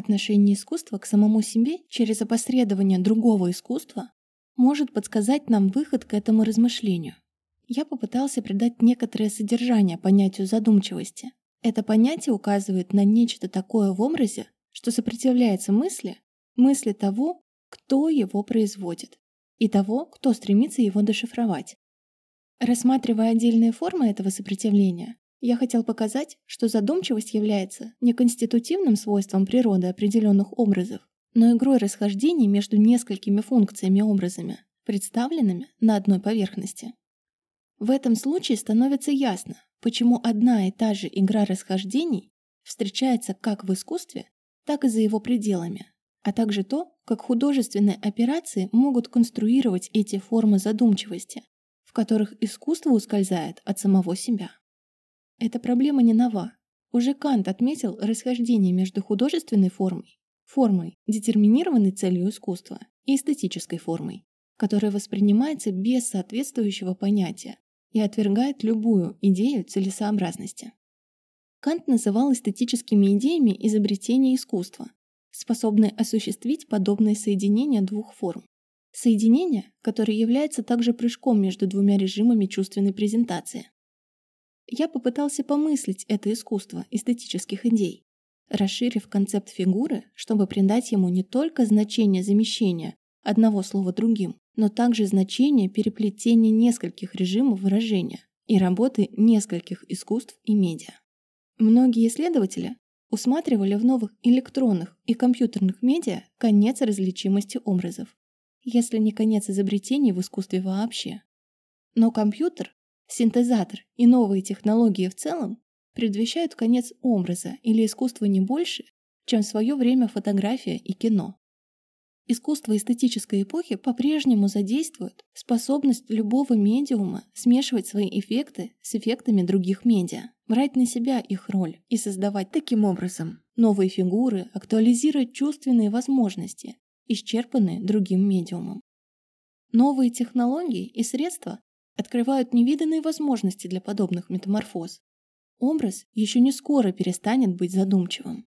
Отношение искусства к самому себе через опосредование другого искусства может подсказать нам выход к этому размышлению. Я попытался придать некоторое содержание понятию задумчивости. Это понятие указывает на нечто такое в образе, что сопротивляется мысли, мысли того, кто его производит, и того, кто стремится его дешифровать. Рассматривая отдельные формы этого сопротивления, я хотел показать, что задумчивость является не конститутивным свойством природы определенных образов, но игрой расхождений между несколькими функциями-образами, представленными на одной поверхности. В этом случае становится ясно, почему одна и та же игра расхождений встречается как в искусстве, так и за его пределами, а также то, как художественные операции могут конструировать эти формы задумчивости, в которых искусство ускользает от самого себя. Эта проблема не нова. Уже Кант отметил расхождение между художественной формой, формой, детерминированной целью искусства, и эстетической формой, которая воспринимается без соответствующего понятия и отвергает любую идею целесообразности. Кант называл эстетическими идеями изобретения искусства, способные осуществить подобное соединение двух форм. Соединение, которое является также прыжком между двумя режимами чувственной презентации. Я попытался помыслить это искусство эстетических идей, расширив концепт фигуры, чтобы придать ему не только значение замещения одного слова другим, но также значение переплетения нескольких режимов выражения и работы нескольких искусств и медиа. Многие исследователи усматривали в новых электронных и компьютерных медиа конец различимости образов, если не конец изобретений в искусстве вообще. Но компьютер Синтезатор и новые технологии в целом предвещают конец образа или искусства не больше, чем в свое время фотография и кино. Искусство эстетической эпохи по-прежнему задействует способность любого медиума смешивать свои эффекты с эффектами других медиа, брать на себя их роль и создавать таким образом новые фигуры, актуализировать чувственные возможности, исчерпанные другим медиумом. Новые технологии и средства открывают невиданные возможности для подобных метаморфоз. Образ еще не скоро перестанет быть задумчивым.